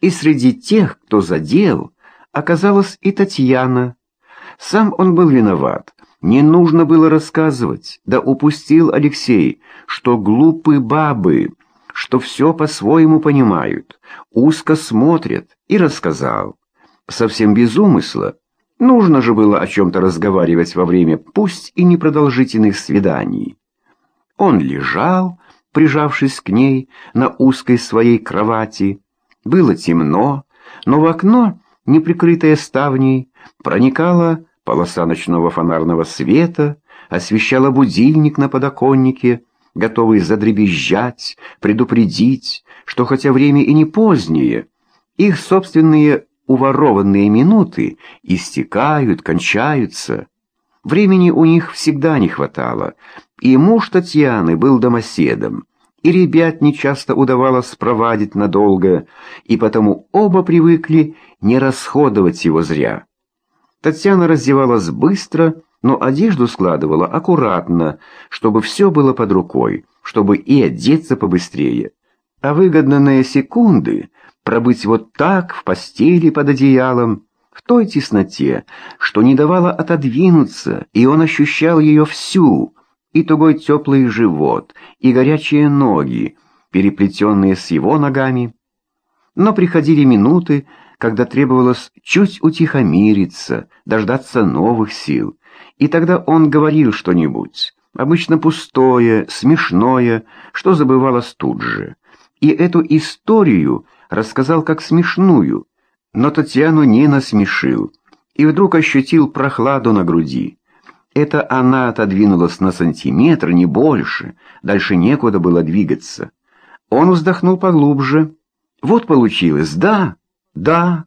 И среди тех, кто задел, оказалась и Татьяна. Сам он был виноват. Не нужно было рассказывать, да упустил Алексей, что глупые бабы, что все по-своему понимают, узко смотрят, и рассказал. Совсем без умысла. Нужно же было о чем-то разговаривать во время, пусть и непродолжительных свиданий. Он лежал, прижавшись к ней на узкой своей кровати. Было темно, но в окно, не прикрытое ставней, проникала полоса ночного фонарного света, освещала будильник на подоконнике, готовый задребезжать, предупредить, что хотя время и не позднее, их собственные уворованные минуты истекают, кончаются. Времени у них всегда не хватало, и муж Татьяны был домоседом, и ребят нечасто удавалось проводить надолго, и потому оба привыкли не расходовать его зря. Татьяна раздевалась быстро, но одежду складывала аккуратно, чтобы все было под рукой, чтобы и одеться побыстрее. А выгодные секунды пробыть вот так в постели под одеялом, в той тесноте, что не давала отодвинуться, и он ощущал ее всю, и тугой теплый живот, и горячие ноги, переплетенные с его ногами. Но приходили минуты, когда требовалось чуть утихомириться, дождаться новых сил, и тогда он говорил что-нибудь, обычно пустое, смешное, что забывалось тут же. И эту историю рассказал как смешную, но Татьяну не насмешил, и вдруг ощутил прохладу на груди. Это она отодвинулась на сантиметр, не больше. Дальше некуда было двигаться. Он вздохнул поглубже. Вот получилось, да, да.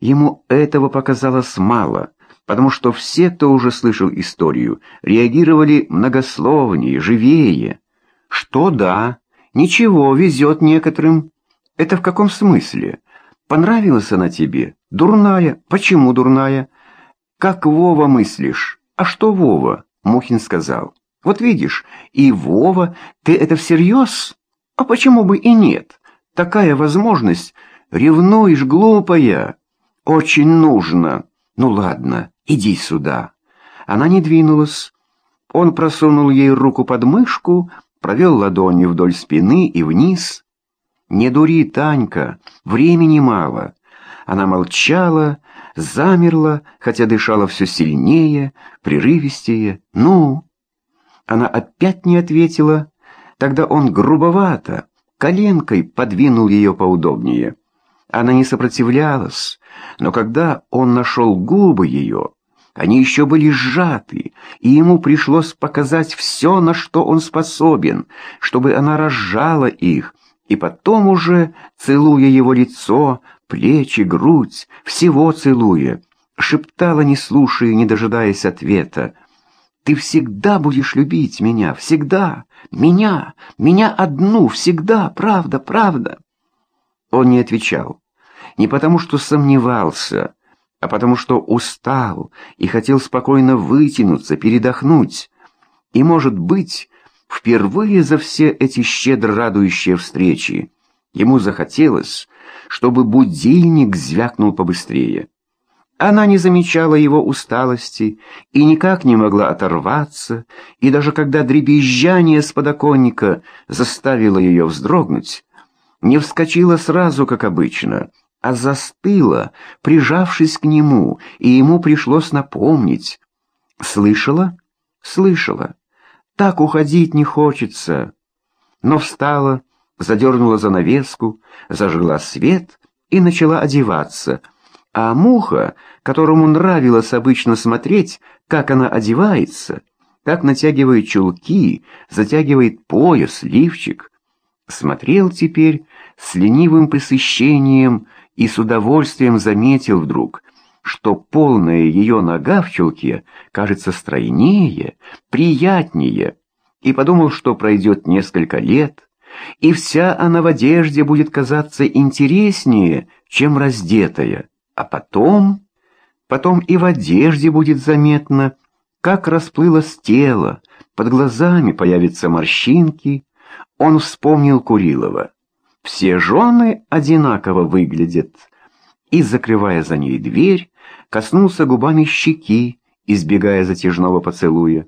Ему этого показалось мало, потому что все, кто уже слышал историю, реагировали многословнее, живее. Что да, ничего, везет некоторым. Это в каком смысле? Понравилась она тебе? Дурная. Почему дурная? Как Вова мыслишь? «А что Вова?» — Мухин сказал. «Вот видишь, и Вова, ты это всерьез? А почему бы и нет? Такая возможность. Ревнуешь, глупая. Очень нужно. Ну ладно, иди сюда». Она не двинулась. Он просунул ей руку под мышку, провел ладонью вдоль спины и вниз. «Не дури, Танька, времени мало». Она молчала, замерла, хотя дышала все сильнее, прерывистее. «Ну?» Она опять не ответила. Тогда он грубовато, коленкой подвинул ее поудобнее. Она не сопротивлялась, но когда он нашел губы ее, они еще были сжаты, и ему пришлось показать все, на что он способен, чтобы она разжала их, и потом уже, целуя его лицо, плечи, грудь, всего целуя, шептала, не слушая, не дожидаясь ответа. «Ты всегда будешь любить меня, всегда! Меня, меня одну, всегда, правда, правда!» Он не отвечал, не потому что сомневался, а потому что устал и хотел спокойно вытянуться, передохнуть. И, может быть, впервые за все эти щедро радующие встречи ему захотелось, чтобы будильник звякнул побыстрее. Она не замечала его усталости и никак не могла оторваться, и даже когда дребезжание с подоконника заставило ее вздрогнуть, не вскочила сразу, как обычно, а застыла, прижавшись к нему, и ему пришлось напомнить. «Слышала? Слышала. Так уходить не хочется». Но встала, задернула занавеску, зажгла свет и начала одеваться. А муха, которому нравилось обычно смотреть, как она одевается, как натягивает чулки, затягивает пояс, лифчик, смотрел теперь с ленивым пресыщением и с удовольствием заметил вдруг, что полная ее нога в чулке кажется стройнее, приятнее, и подумал, что пройдет несколько лет, и вся она в одежде будет казаться интереснее, чем раздетая. А потом... Потом и в одежде будет заметно, как расплылось тело, под глазами появятся морщинки. Он вспомнил Курилова. все жены одинаково выглядят. И, закрывая за ней дверь, коснулся губами щеки, избегая затяжного поцелуя.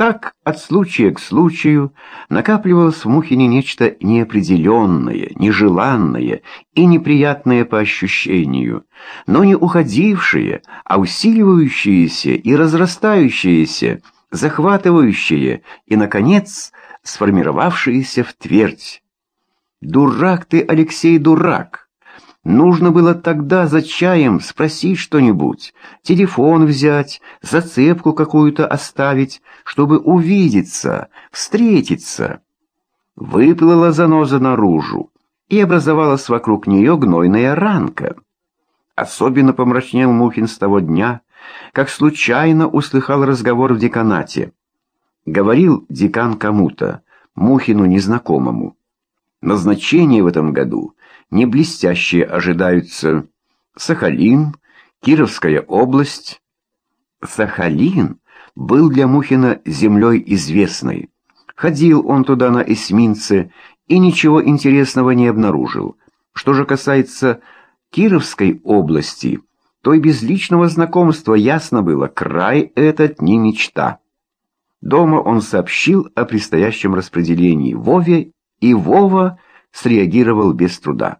Так от случая к случаю накапливалось в Мухине нечто неопределенное, нежеланное и неприятное по ощущению, но не уходившее, а усиливающееся и разрастающееся, захватывающее и, наконец, сформировавшееся в твердь. «Дурак ты, Алексей, дурак!» Нужно было тогда за чаем спросить что-нибудь, телефон взять, зацепку какую-то оставить, чтобы увидеться, встретиться. Выплыла заноза наружу, и образовалась вокруг нее гнойная ранка. Особенно помрачнел Мухин с того дня, как случайно услыхал разговор в деканате. Говорил декан кому-то, Мухину незнакомому. Назначение в этом году не блестящие ожидаются. Сахалин, Кировская область. Сахалин был для Мухина землей известной. Ходил он туда на эсминце и ничего интересного не обнаружил. Что же касается Кировской области, то и без личного знакомства ясно было, край этот не мечта. Дома он сообщил о предстоящем распределении Вове, и Вова среагировал без труда.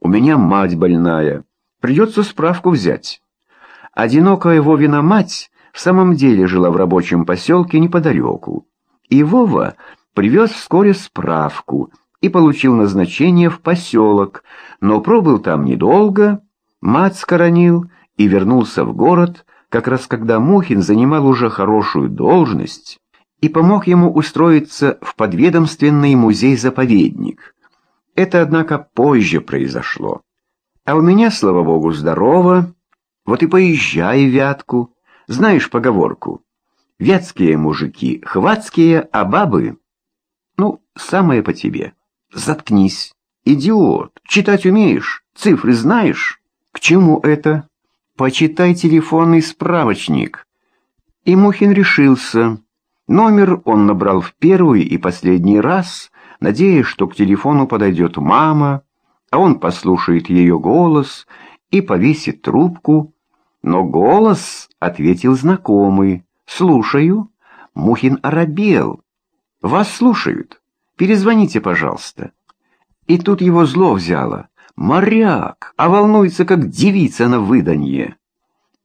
«У меня мать больная. Придется справку взять». Одинокая Вовина мать в самом деле жила в рабочем поселке неподалеку. И Вова привез вскоре справку и получил назначение в поселок, но пробыл там недолго, мать скоронил и вернулся в город, как раз когда Мухин занимал уже хорошую должность и помог ему устроиться в подведомственный музей-заповедник. Это, однако, позже произошло. А у меня, слава богу, здорово. Вот и поезжай Вятку. Знаешь поговорку? Вятские мужики хватские, а бабы... Ну, самое по тебе. Заткнись. Идиот. Читать умеешь? Цифры знаешь? К чему это? Почитай телефонный справочник. И Мухин решился. Номер он набрал в первый и последний раз, надеясь, что к телефону подойдет мама, а он послушает ее голос и повесит трубку. Но голос ответил знакомый. «Слушаю». Мухин оробел. «Вас слушают. Перезвоните, пожалуйста». И тут его зло взяло. «Моряк, а волнуется, как девица на выданье».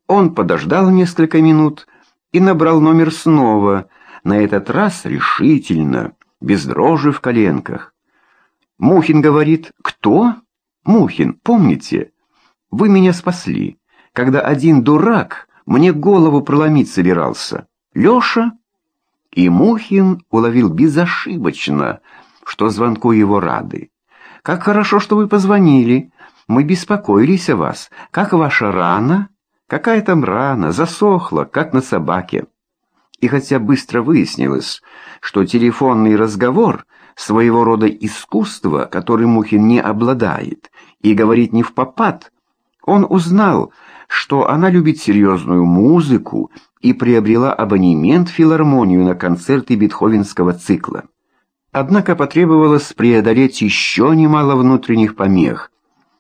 Он подождал несколько минут и набрал номер снова, на этот раз решительно без дрожи в коленках. Мухин говорит, «Кто?» «Мухин, помните? Вы меня спасли, когда один дурак мне голову проломить собирался. Леша?» И Мухин уловил безошибочно, что звонку его рады. «Как хорошо, что вы позвонили. Мы беспокоились о вас. Как ваша рана?» «Какая там рана? Засохла, как на собаке». И хотя быстро выяснилось, что телефонный разговор — своего рода искусство, которым Мухин не обладает, и говорит не в попад, он узнал, что она любит серьезную музыку и приобрела абонемент в филармонию на концерты бетховенского цикла. Однако потребовалось преодолеть еще немало внутренних помех,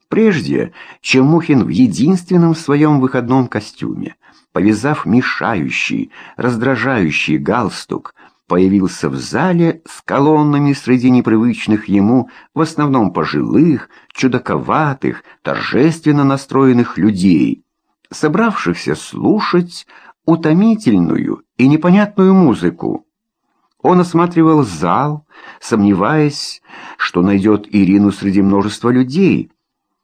прежде чем Мухин в единственном своем выходном костюме — повязав мешающий, раздражающий галстук, появился в зале с колоннами среди непривычных ему, в основном пожилых, чудаковатых, торжественно настроенных людей, собравшихся слушать утомительную и непонятную музыку. Он осматривал зал, сомневаясь, что найдет Ирину среди множества людей,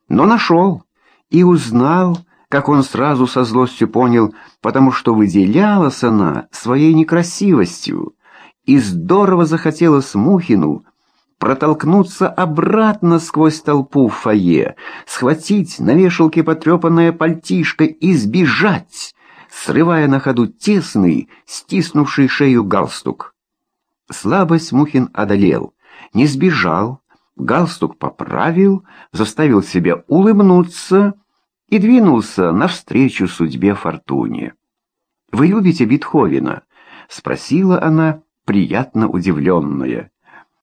но нашел и узнал, как он сразу со злостью понял, потому что выделялась она своей некрасивостью, и здорово захотелось Мухину протолкнуться обратно сквозь толпу в фойе, схватить на вешалке потрепанное пальтишко и сбежать, срывая на ходу тесный, стиснувший шею галстук. Слабость Мухин одолел, не сбежал, галстук поправил, заставил себя улыбнуться и двинулся навстречу судьбе Фортуне. «Вы любите Бетховена?» — спросила она, приятно удивленная.